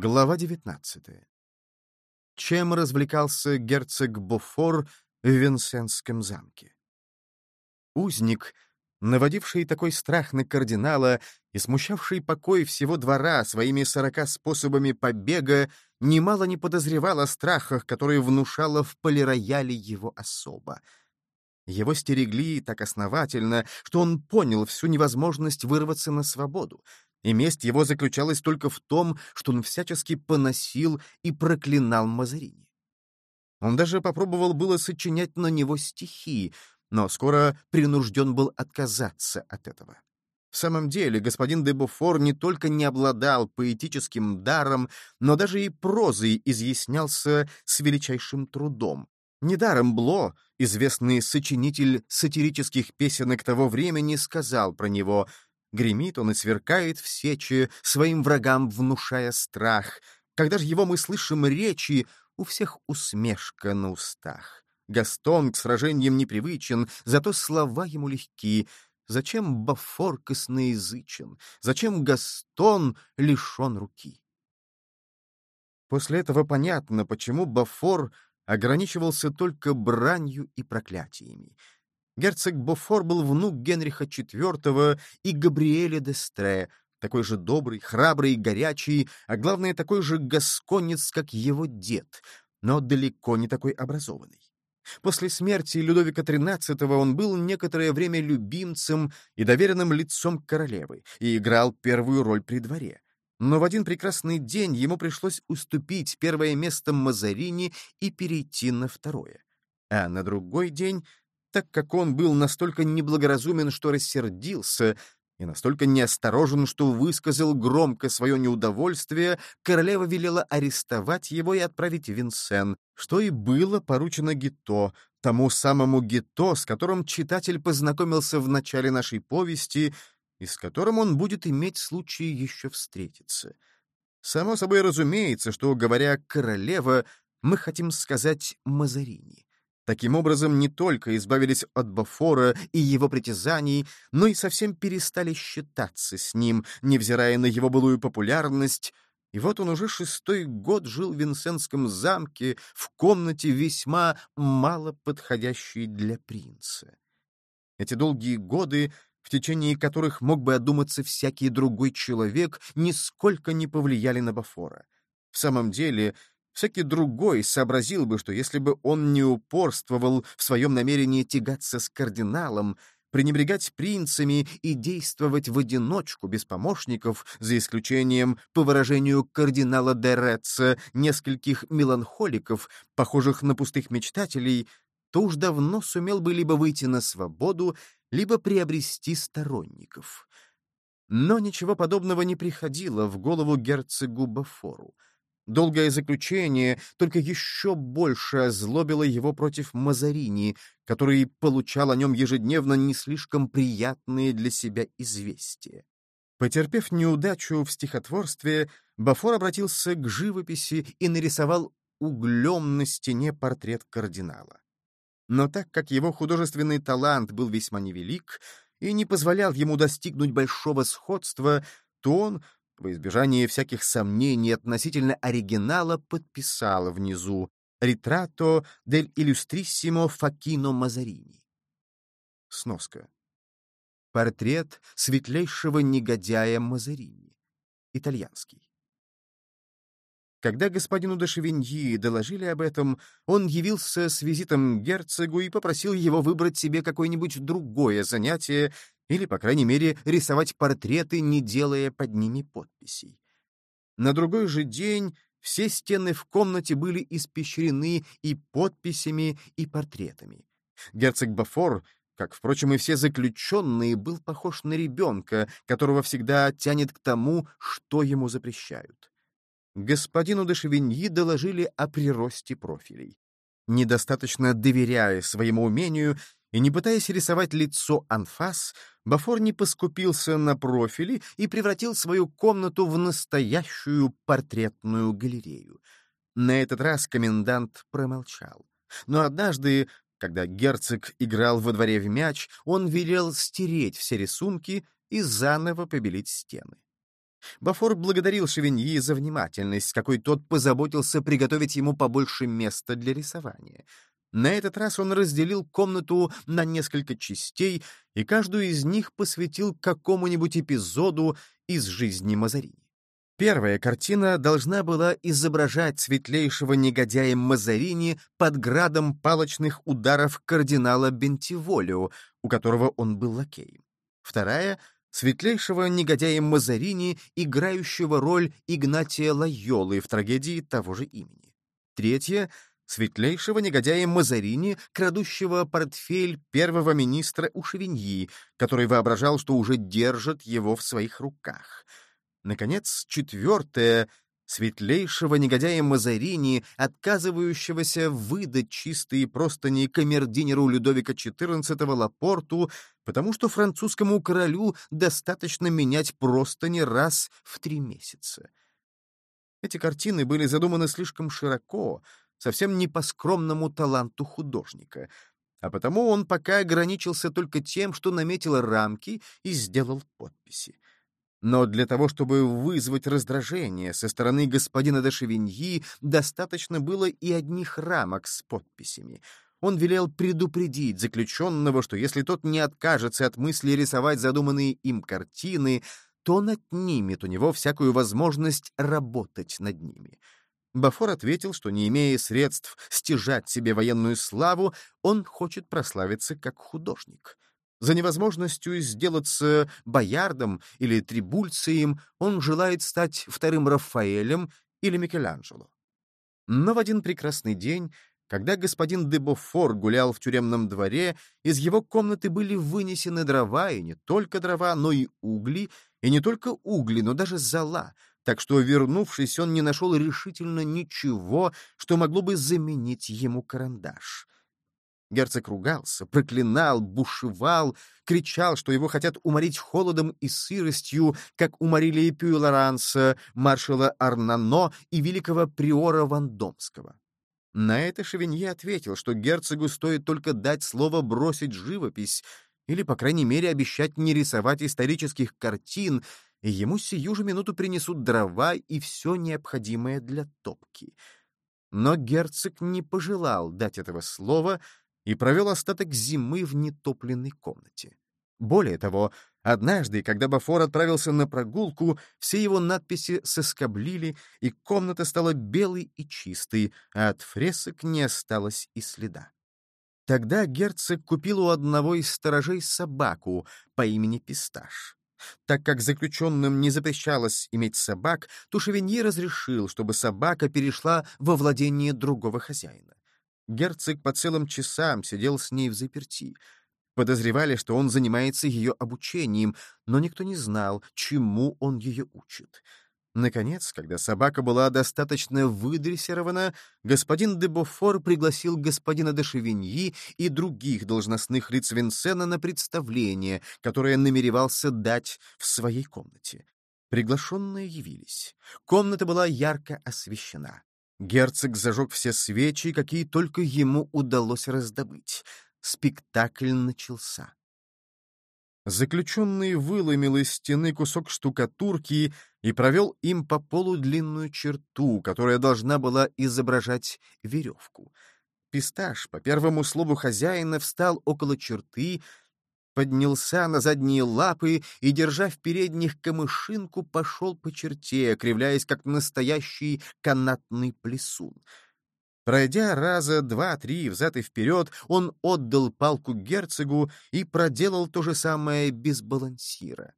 Глава 19. Чем развлекался герцог Бофор в Винсентском замке? Узник, наводивший такой страх на кардинала и смущавший покой всего двора своими сорока способами побега, немало не подозревал о страхах, которые внушала в полирояле его особа. Его стерегли так основательно, что он понял всю невозможность вырваться на свободу, и месть его заключалась только в том, что он всячески поносил и проклинал Мазарини. Он даже попробовал было сочинять на него стихи, но скоро принужден был отказаться от этого. В самом деле, господин де Буфор не только не обладал поэтическим даром, но даже и прозой изъяснялся с величайшим трудом. Недаром Бло, известный сочинитель сатирических песенок того времени, сказал про него Гремит он и сверкает в сече, своим врагам внушая страх. Когда же его мы слышим речи, у всех усмешка на устах. Гастон к сражениям непривычен, зато слова ему легки. Зачем Бафор косноязычен? Зачем Гастон лишен руки? После этого понятно, почему Бафор ограничивался только бранью и проклятиями. Герцог Бофор был внук Генриха IV и Габриэля де Стре, такой же добрый, храбрый и горячий, а главное, такой же гасконец, как его дед, но далеко не такой образованный. После смерти Людовика XIII он был некоторое время любимцем и доверенным лицом королевы и играл первую роль при дворе. Но в один прекрасный день ему пришлось уступить первое место Мазарини и перейти на второе. А на другой день так как он был настолько неблагоразумен, что рассердился, и настолько неосторожен, что высказал громко свое неудовольствие, королева велела арестовать его и отправить Винсен, что и было поручено Гито, тому самому Гито, с которым читатель познакомился в начале нашей повести и с которым он будет иметь случай еще встретиться. Само собой разумеется, что, говоря «королева», мы хотим сказать «Мазарини». Таким образом, не только избавились от Бафора и его притязаний, но и совсем перестали считаться с ним, невзирая на его былую популярность, и вот он уже шестой год жил в Винсентском замке в комнате весьма мало подходящей для принца. Эти долгие годы, в течение которых мог бы одуматься всякий другой человек, нисколько не повлияли на Бафора. В самом деле, Всякий другой сообразил бы, что если бы он не упорствовал в своем намерении тягаться с кардиналом, пренебрегать принцами и действовать в одиночку, без помощников, за исключением, по выражению кардинала Дереца, нескольких меланхоликов, похожих на пустых мечтателей, то уж давно сумел бы либо выйти на свободу, либо приобрести сторонников. Но ничего подобного не приходило в голову герцогу Бафору. Долгое заключение только еще больше озлобило его против Мазарини, который получал о нем ежедневно не слишком приятные для себя известия. Потерпев неудачу в стихотворстве, Бафор обратился к живописи и нарисовал углем на стене портрет кардинала. Но так как его художественный талант был весьма невелик и не позволял ему достигнуть большого сходства, то он, во избежание всяких сомнений относительно оригинала подписала внизу «Ритрато дель иллюстриссимо Факино Мазарини». Сноска. Портрет светлейшего негодяя Мазарини. Итальянский. Когда господину де Шевиньи доложили об этом, он явился с визитом к герцогу и попросил его выбрать себе какое-нибудь другое занятие или, по крайней мере, рисовать портреты, не делая под ними подписей. На другой же день все стены в комнате были испещрены и подписями, и портретами. Герцог Бафор, как, впрочем, и все заключенные, был похож на ребенка, которого всегда тянет к тому, что ему запрещают. Господину де Шевиньи доложили о приросте профилей. Недостаточно доверяя своему умению, и не пытаясь рисовать лицо анфас, Бафор не поскупился на профили и превратил свою комнату в настоящую портретную галерею. На этот раз комендант промолчал. Но однажды, когда герцог играл во дворе в мяч, он велел стереть все рисунки и заново побелить стены. Бафор благодарил Шевиньи за внимательность, какой тот позаботился приготовить ему побольше места для рисования. На этот раз он разделил комнату на несколько частей, и каждую из них посвятил какому-нибудь эпизоду из жизни Мазарини. Первая картина должна была изображать светлейшего негодяя Мазарини под градом палочных ударов кардинала Бентиволио, у которого он был лакеем. Вторая — светлейшего негодяя Мазарини, играющего роль Игнатия Лайолы в трагедии того же имени. Третья — светлейшего негодяя Мазарини, крадущего портфель первого министра у Шевиньи, который воображал, что уже держит его в своих руках — Наконец, четвертое — светлейшего негодяя Мазарини, отказывающегося выдать чистые простыни камердинеру Людовика XIV Лапорту, потому что французскому королю достаточно менять простыни раз в три месяца. Эти картины были задуманы слишком широко, совсем не по скромному таланту художника, а потому он пока ограничился только тем, что наметил рамки и сделал подписи. Но для того, чтобы вызвать раздражение со стороны господина де Шевиньи, достаточно было и одних рамок с подписями. Он велел предупредить заключенного, что если тот не откажется от мысли рисовать задуманные им картины, то он отнимет у него всякую возможность работать над ними. Бафор ответил, что, не имея средств стяжать себе военную славу, он хочет прославиться как художник. За невозможностью сделаться боярдом или трибульцием он желает стать вторым Рафаэлем или Микеланджело. Но в один прекрасный день, когда господин де Бофор гулял в тюремном дворе, из его комнаты были вынесены дрова, и не только дрова, но и угли, и не только угли, но даже зола, так что, вернувшись, он не нашел решительно ничего, что могло бы заменить ему карандаш. Герцог ругался, проклинал, бушевал, кричал, что его хотят уморить холодом и сыростью, как уморили Эпюя Лоранса, маршала Арнано и великого приора Вандомского. На это Шевинье ответил, что герцогу стоит только дать слово бросить живопись или, по крайней мере, обещать не рисовать исторических картин, и ему сию же минуту принесут дрова и все необходимое для топки. Но герцог не пожелал дать этого слова, и провел остаток зимы в нетопленной комнате. Более того, однажды, когда Бафор отправился на прогулку, все его надписи соскоблили, и комната стала белой и чистой, а от фресок не осталось и следа. Тогда герцог купил у одного из сторожей собаку по имени Писташ. Так как заключенным не запрещалось иметь собак, то Шевинье разрешил, чтобы собака перешла во владение другого хозяина. Герцог по целым часам сидел с ней в заперти. Подозревали, что он занимается ее обучением, но никто не знал, чему он ее учит. Наконец, когда собака была достаточно выдрессирована, господин де Бофор пригласил господина де Шевиньи и других должностных лиц Винсена на представление, которое намеревался дать в своей комнате. Приглашенные явились. Комната была ярко освещена. Герцог зажег все свечи, какие только ему удалось раздобыть. Спектакль начался. Заключенный выломил из стены кусок штукатурки и провел им по полу длинную черту, которая должна была изображать веревку. Писташ, по первому слову хозяина, встал около черты, поднялся на задние лапы и, держа в передних камышинку, пошел по черте, кривляясь, как настоящий канатный плесун. Пройдя раза два-три взад и вперед, он отдал палку герцогу и проделал то же самое без балансира.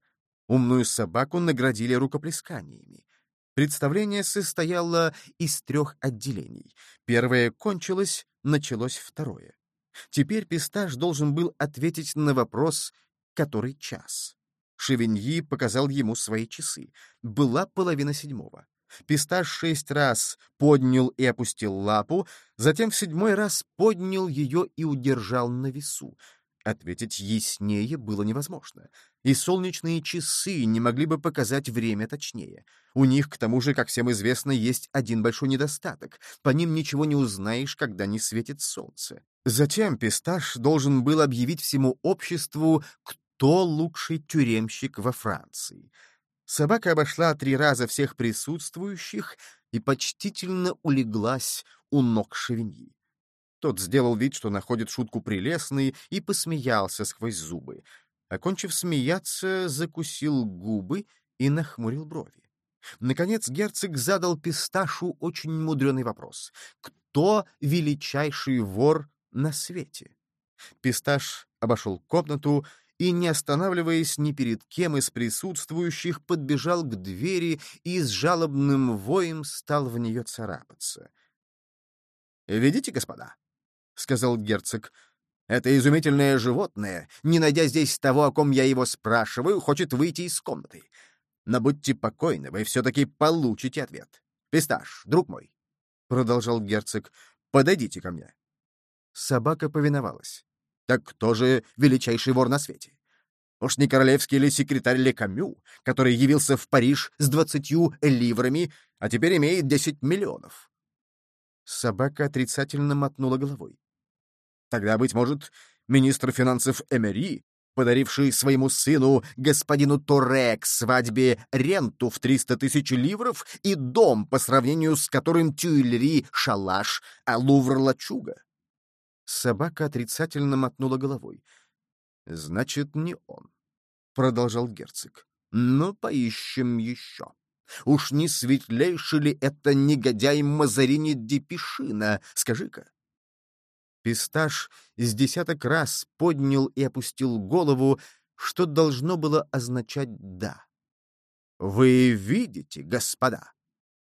Умную собаку наградили рукоплесканиями. Представление состояло из трех отделений. Первое кончилось, началось второе. Теперь Пистаж должен был ответить на вопрос «который час?». Шевиньи показал ему свои часы. Была половина седьмого. Пистаж шесть раз поднял и опустил лапу, затем в седьмой раз поднял ее и удержал на весу. Ответить яснее было невозможно. И солнечные часы не могли бы показать время точнее. У них, к тому же, как всем известно, есть один большой недостаток. По ним ничего не узнаешь, когда не светит солнце. Затем Писташ должен был объявить всему обществу, кто лучший тюремщик во Франции. Собака обошла три раза всех присутствующих и почтительно улеглась у ног Шевиньи. Тот сделал вид, что находит шутку прелестной, и посмеялся сквозь зубы. Окончив смеяться, закусил губы и нахмурил брови. Наконец герцог задал Писташу очень мудреный вопрос. «Кто величайший вор на свете?» Писташ обошел комнату и, не останавливаясь ни перед кем из присутствующих, подбежал к двери и с жалобным воем стал в нее царапаться. «Видите, господа?» — сказал герцог. «Это изумительное животное, не найдя здесь того, о ком я его спрашиваю, хочет выйти из комнаты. Но будьте покойны, вы все-таки получите ответ. Писташ, друг мой, — продолжал герцог, — подойдите ко мне. Собака повиновалась. Так кто же величайший вор на свете? Уж не королевский или секретарь Лекамю, который явился в Париж с двадцатью ливрами, а теперь имеет десять миллионов? Собака отрицательно мотнула головой. Тогда, быть может, министр финансов Эмери, подаривший своему сыну, господину Торе, к свадьбе ренту в 300 тысяч ливров и дом, по сравнению с которым Тюильри — шалаш, а Лувр — лачуга. Собака отрицательно мотнула головой. «Значит, не он», — продолжал герцог. «Но поищем еще. Уж не светлейший ли это негодяй Мазарини Депишина, скажи-ка?» Писташ с десяток раз поднял и опустил голову, что должно было означать «да». «Вы видите, господа», —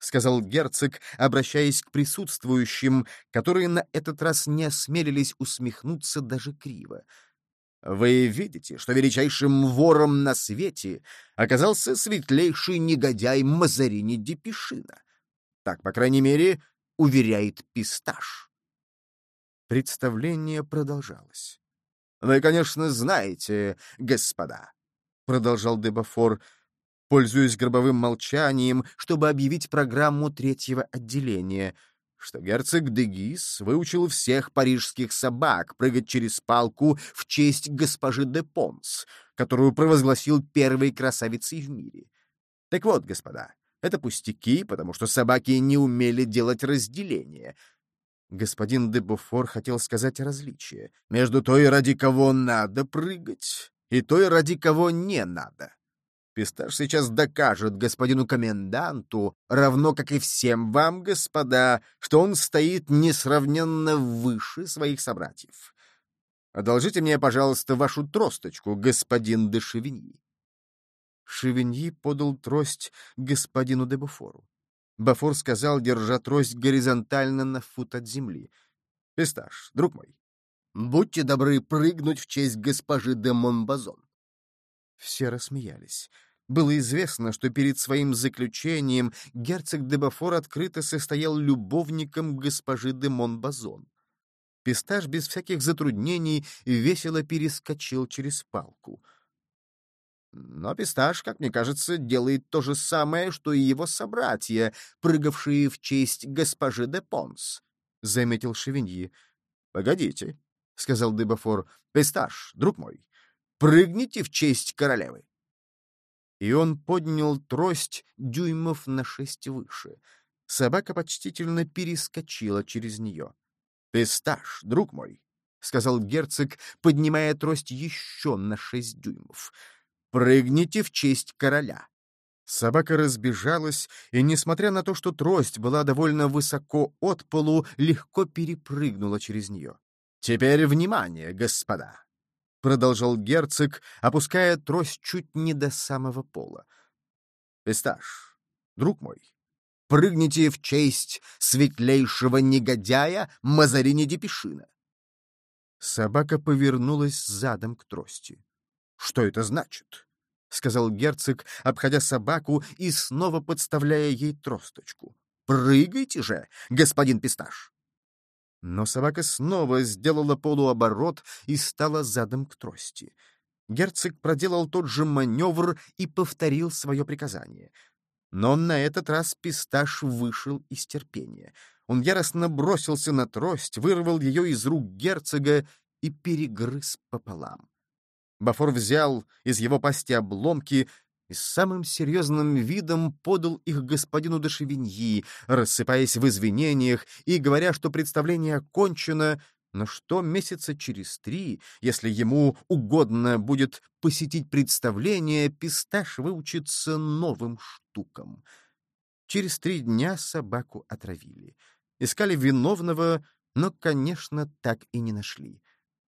сказал герцог, обращаясь к присутствующим, которые на этот раз не осмелились усмехнуться даже криво. «Вы видите, что величайшим вором на свете оказался светлейший негодяй Мазарини Депишина. Так, по крайней мере, уверяет Писташ». Представление продолжалось. «Вы, конечно, знаете, господа», — продолжал Дебафор, пользуясь гробовым молчанием, чтобы объявить программу третьего отделения, что герцог Дегис выучил всех парижских собак прыгать через палку в честь госпожи де Понс, которую провозгласил первой красавицей в мире. Так вот, господа, это пустяки, потому что собаки не умели делать разделение — Господин де Буфор хотел сказать различие между той, ради кого надо прыгать, и той, ради кого не надо. Писташ сейчас докажет господину коменданту, равно как и всем вам, господа, что он стоит несравненно выше своих собратьев. Одолжите мне, пожалуйста, вашу тросточку, господин де Шевиньи. Шевиньи подал трость господину де Буфору. Бафор сказал, держа трость горизонтально на фут от земли. «Писташ, друг мой, будьте добры прыгнуть в честь госпожи де Монбазон». Все рассмеялись. Было известно, что перед своим заключением герцог де Бафор открыто состоял любовником госпожи де Монбазон. Писташ без всяких затруднений весело перескочил через палку — но Писташ, как мне кажется, делает то же самое, что и его собратья, прыгавшие в честь госпожи де Понс, — заметил Шевиньи. — Погодите, — сказал Дебафор, — Писташ, друг мой, прыгните в честь королевы. И он поднял трость дюймов на шесть выше. Собака почтительно перескочила через нее. — Писташ, друг мой, — сказал герцог, поднимая трость еще на шесть дюймов, — Прыгните в честь короля!» Собака разбежалась, и, несмотря на то, что трость была довольно высоко от полу, легко перепрыгнула через нее. «Теперь внимание, господа!» — продолжал герцог, опуская трость чуть не до самого пола. «Писташ, друг мой, прыгните в честь светлейшего негодяя Мазарини Депешина!» Собака повернулась задом к трости. «Что это значит?» — сказал герцог, обходя собаку и снова подставляя ей тросточку. «Прыгайте же, господин Писташ!» Но собака снова сделала полуоборот и стала задом к трости. Герцог проделал тот же маневр и повторил свое приказание. Но на этот раз Писташ вышел из терпения. Он яростно бросился на трость, вырвал ее из рук герцога и перегрыз пополам. Бафор взял из его пасти обломки, и с самым серьезным видом подал их господину де Шевиньи, рассыпаясь в извинениях и говоря, что представление окончено, но что месяца через три, если ему угодно будет посетить представление, писташ выучится новым штукам. Через три дня собаку отравили. Искали виновного, но, конечно, так и не нашли.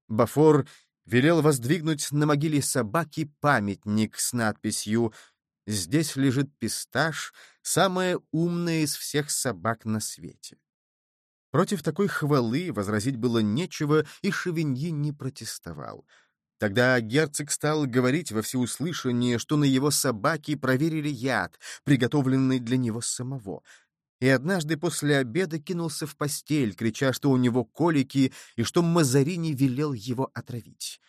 Бафор велел воздвигнуть на могиле собаки памятник с надписью «Здесь лежит писташ, самая умная из всех собак на свете». Против такой хвалы возразить было нечего, и Шевиньи не протестовал. Тогда герцог стал говорить во всеуслышание, что на его собаке проверили яд, приготовленный для него самого — и однажды после обеда кинулся в постель, крича, что у него колики и что Мазарини велел его отравить.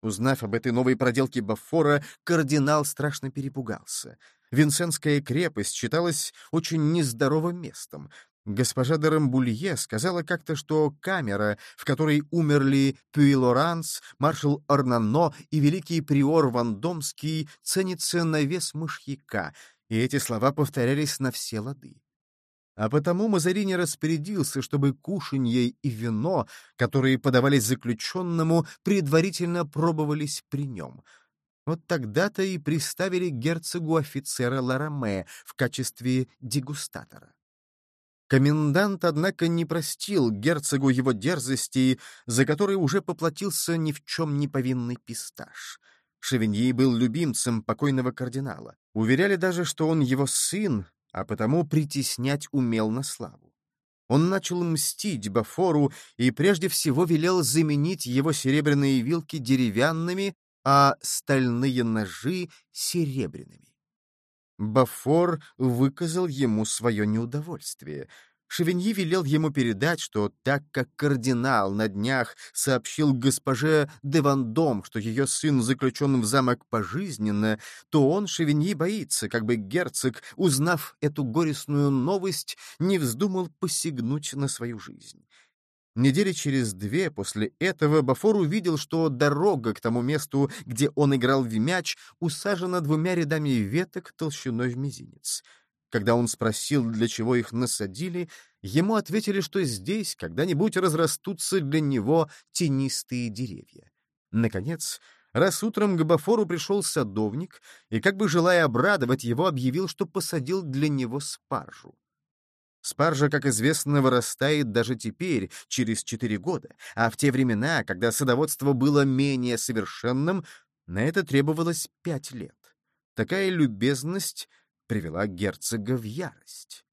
Узнав об этой новой проделке Бафора, кардинал страшно перепугался. Винсентская крепость считалась очень нездоровым местом. Госпожа де Рамбулье сказала как-то, что камера, в которой умерли Пюи-Лоранс, маршал Орнано и великий приор Вандомский, ценится на вес мышьяка, и эти слова повторялись на все лады. А потому Мазарини распорядился, чтобы кушанье и вино, которые подавались заключенному, предварительно пробовались при нем. Вот тогда-то и приставили герцогу офицера Лараме в качестве дегустатора. Комендант, однако, не простил герцогу его дерзости, за которые уже поплатился ни в чем не повинный пистаж. Шевиньи был любимцем покойного кардинала. Уверяли даже, что он его сын, а потому притеснять умел на славу. Он начал мстить Бафору и прежде всего велел заменить его серебряные вилки деревянными, а стальные ножи — серебряными. Бафор выказал ему свое неудовольствие — Шевиньи велел ему передать, что так как кардинал на днях сообщил госпоже де Вандом, что ее сын заключен в замок пожизненно, то он, Шевиньи, боится, как бы герцог, узнав эту горестную новость, не вздумал посягнуть на свою жизнь. Недели через две после этого Бафор увидел, что дорога к тому месту, где он играл в мяч, усажена двумя рядами веток толщиной в мизинец. Когда он спросил, для чего их насадили, ему ответили, что здесь когда-нибудь разрастутся для него тенистые деревья. Наконец, раз утром к Бафору пришел садовник и, как бы желая обрадовать его, объявил, что посадил для него спаржу. Спаржа, как известно, вырастает даже теперь, через четыре года, а в те времена, когда садоводство было менее совершенным, на это требовалось пять лет. Такая любезность привела герцога в ярость.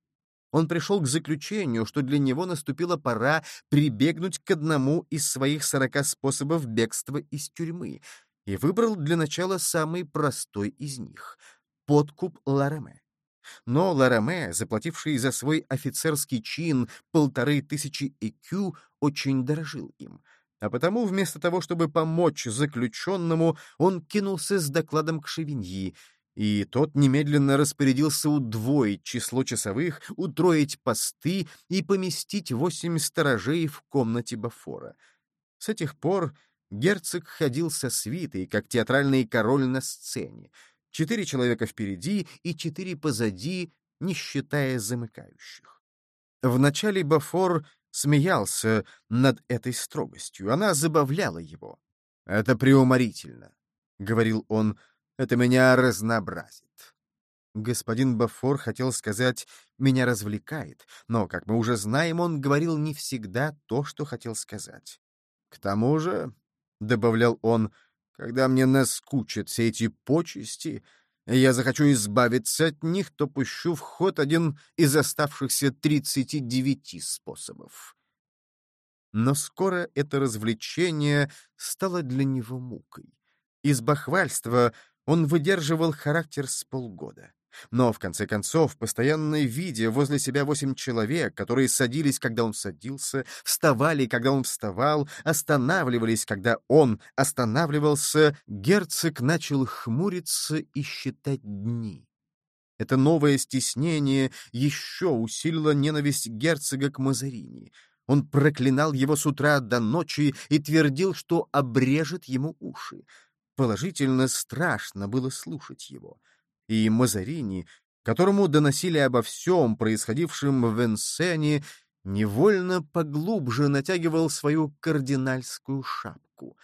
Он пришел к заключению, что для него наступила пора прибегнуть к одному из своих сорока способов бегства из тюрьмы и выбрал для начала самый простой из них — подкуп Лараме. Но Лараме, заплативший за свой офицерский чин полторы тысячи ЭКЮ, очень дорожил им — а потому вместо того, чтобы помочь заключенному, он кинулся с докладом к Шевиньи, и тот немедленно распорядился удвоить число часовых, утроить посты и поместить восемь сторожей в комнате Бафора. С этих пор герцог ходил со свитой, как театральный король на сцене. Четыре человека впереди и четыре позади, не считая замыкающих. Вначале Бафор смеялся над этой строгостью, она забавляла его. «Это преуморительно», — говорил он, — это меня разнообразит. Господин Бафор хотел сказать «меня развлекает», но, как мы уже знаем, он говорил не всегда то, что хотел сказать. «К тому же», — добавлял он, — «когда мне наскучат все эти почести, и я захочу избавиться от них, то пущу в ход один из оставшихся тридцати девяти способов». Но скоро это развлечение стало для него мукой. Из бахвальства он выдерживал характер с полгода. Но, в конце концов, постоянно видя возле себя восемь человек, которые садились, когда он садился, вставали, когда он вставал, останавливались, когда он останавливался, герцог начал хмуриться и считать дни. Это новое стеснение еще усилило ненависть герцога к Мазарини. Он проклинал его с утра до ночи и твердил, что обрежет ему уши. Положительно страшно было слушать его. И Мазарини, которому доносили обо всем происходившем в Венсене, невольно поглубже натягивал свою кардинальскую шапку.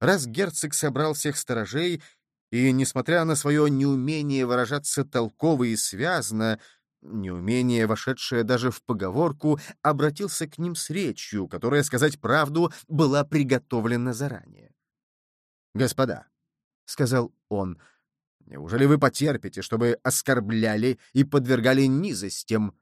Раз герцог собрал всех сторожей и, несмотря на свое неумение выражаться толково и связно, неумение, вошедшее даже в поговорку, обратился к ним с речью, которая, сказать правду, была приготовлена заранее. «Господа», — сказал он, — «неужели вы потерпите, чтобы оскорбляли и подвергали низостям,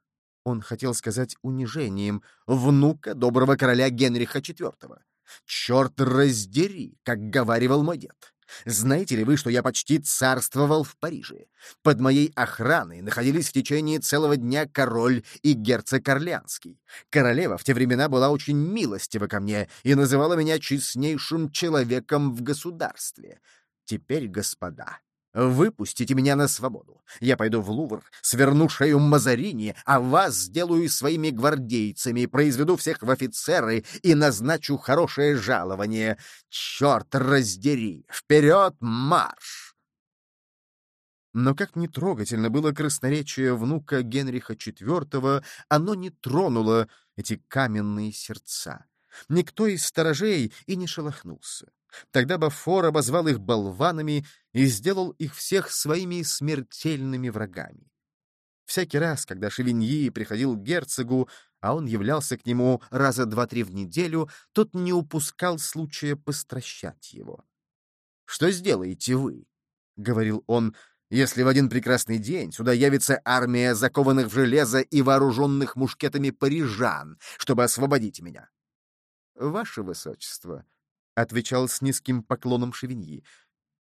он хотел сказать унижением, внука доброго короля Генриха IV? Черт раздери, как говаривал мой дед. Знаете ли вы, что я почти царствовал в Париже? Под моей охраной находились в течение целого дня король и герцог Орлеанский. Королева в те времена была очень милостива ко мне и называла меня честнейшим человеком в государстве. Теперь, господа, Выпустите меня на свободу. Я пойду в Лувр, сверну шею Мазарини, а вас сделаю своими гвардейцами, произведу всех в офицеры и назначу хорошее жалование. Черт раздери! Вперед марш!» Но как не трогательно было красноречие внука Генриха IV, оно не тронуло эти каменные сердца. Никто из сторожей и не шелохнулся. Тогда Бафор обозвал их болванами и сделал их всех своими смертельными врагами. Всякий раз, когда Шевиньи приходил к герцогу, а он являлся к нему раза два-три в неделю, тот не упускал случая постращать его. «Что сделаете вы?» — говорил он, — «если в один прекрасный день сюда явится армия закованных в железо и вооруженных мушкетами парижан, чтобы освободить меня». «Ваше высочество», — отвечал с низким поклоном Шевиньи.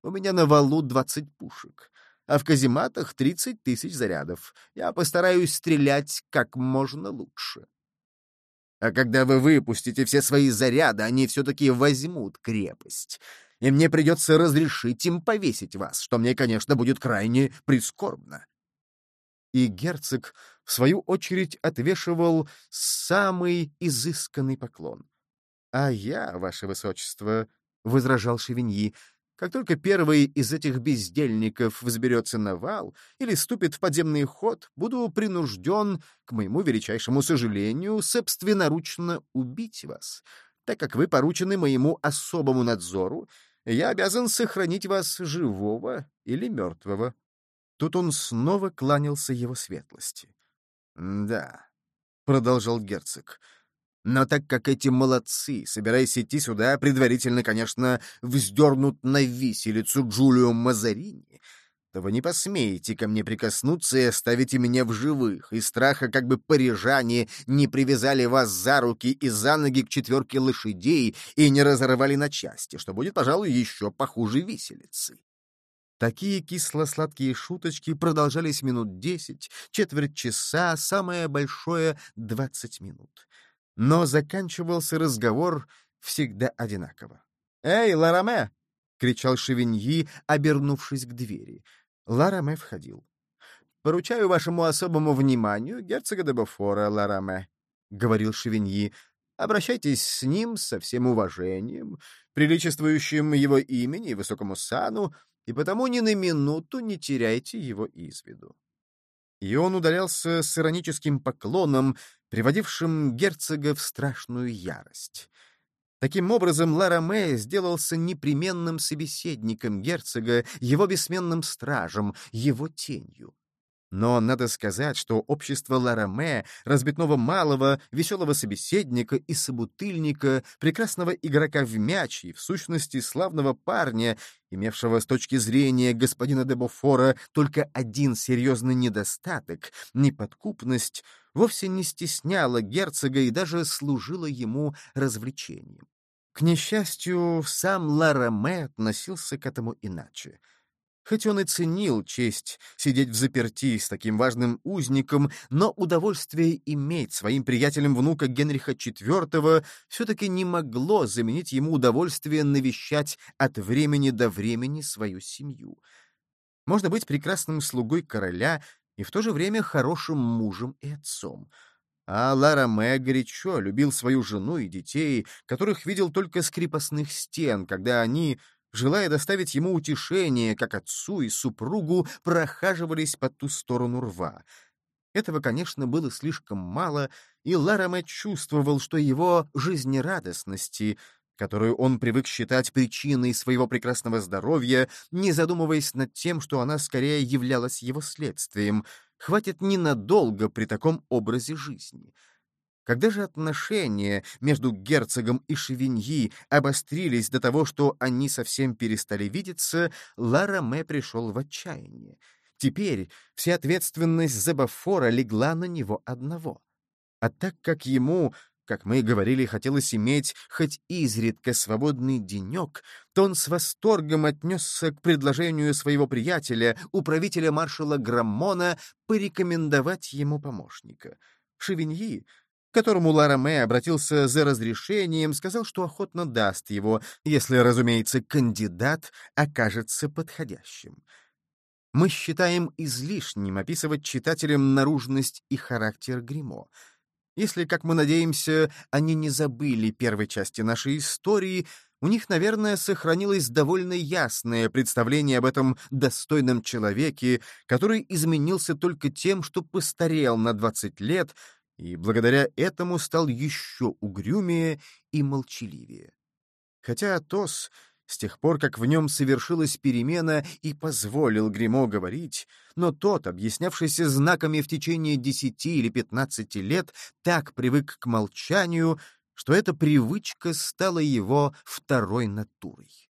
«У меня на валу двадцать пушек, а в казематах тридцать тысяч зарядов. Я постараюсь стрелять как можно лучше». «А когда вы выпустите все свои заряды, они все-таки возьмут крепость, и мне придется разрешить им повесить вас, что мне, конечно, будет крайне прискорбно». И герцог, в свою очередь, отвешивал самый изысканный поклон. «А я, ваше высочество», — возражал Шевиньи, «как только первый из этих бездельников взберется на вал или ступит в подземный ход, буду принужден, к моему величайшему сожалению, собственноручно убить вас. Так как вы поручены моему особому надзору, я обязан сохранить вас живого или мертвого». Тут он снова кланялся его светлости. «Да», — продолжал герцог, — но так как эти молодцы, собираясь идти сюда, предварительно, конечно, вздернут на виселицу Джулио Мазарини, то вы не посмеете ко мне прикоснуться и оставите меня в живых, из страха, как бы парижане не привязали вас за руки и за ноги к четверке лошадей и не разорвали на части, что будет, пожалуй, еще похуже виселицы. Такие кисло-сладкие шуточки продолжались минут десять, четверть часа, самое большое — двадцать минут но заканчивался разговор всегда одинаково. «Эй, Лараме!» — кричал Шевиньи, обернувшись к двери. Лараме входил. «Поручаю вашему особому вниманию герцога де Бофора, Лараме», — говорил Шевиньи. «Обращайтесь с ним со всем уважением, приличествующим его имени и высокому сану, и потому ни на минуту не теряйте его из виду». И он удалялся с ироническим поклоном, приводившим герцога в страшную ярость. Таким образом, Лараме сделался непременным собеседником герцога, его бессменным стражем, его тенью. Но надо сказать, что общество Лараме, разбитного малого, веселого собеседника и собутыльника, прекрасного игрока в мяч и, в сущности, славного парня, имевшего с точки зрения господина де Бофора только один серьезный недостаток — неподкупность, вовсе не стесняло герцога и даже служило ему развлечением. К несчастью, сам Лараме относился к этому иначе — Хоть он и ценил честь сидеть в заперти с таким важным узником, но удовольствие иметь своим приятелем внука Генриха IV все-таки не могло заменить ему удовольствие навещать от времени до времени свою семью. Можно быть прекрасным слугой короля и в то же время хорошим мужем и отцом. А Лараме горячо любил свою жену и детей, которых видел только с крепостных стен, когда они, желая доставить ему утешение, как отцу и супругу прохаживались по ту сторону рва. Этого, конечно, было слишком мало, и Лараме чувствовал, что его жизнерадостности, которую он привык считать причиной своего прекрасного здоровья, не задумываясь над тем, что она скорее являлась его следствием, хватит ненадолго при таком образе жизни. Когда же отношения между герцогом и Шевиньи обострились до того, что они совсем перестали видеться, Лара Мэ пришел в отчаяние. Теперь вся ответственность за Бафора легла на него одного. А так как ему как мы и говорили, хотелось иметь хоть изредка свободный денек, то он с восторгом отнесся к предложению своего приятеля, управителя маршала Граммона, порекомендовать ему помощника. Шевиньи, которому Лараме обратился за разрешением, сказал, что охотно даст его, если, разумеется, кандидат окажется подходящим. Мы считаем излишним описывать читателям наружность и характер гримо — если, как мы надеемся, они не забыли первой части нашей истории, у них, наверное, сохранилось довольно ясное представление об этом достойном человеке, который изменился только тем, что постарел на 20 лет и благодаря этому стал еще угрюмее и молчаливее. Хотя Атос с тех пор, как в нем совершилась перемена и позволил Гримо говорить, но тот, объяснявшийся знаками в течение десяти или пятнадцати лет, так привык к молчанию, что эта привычка стала его второй натурой.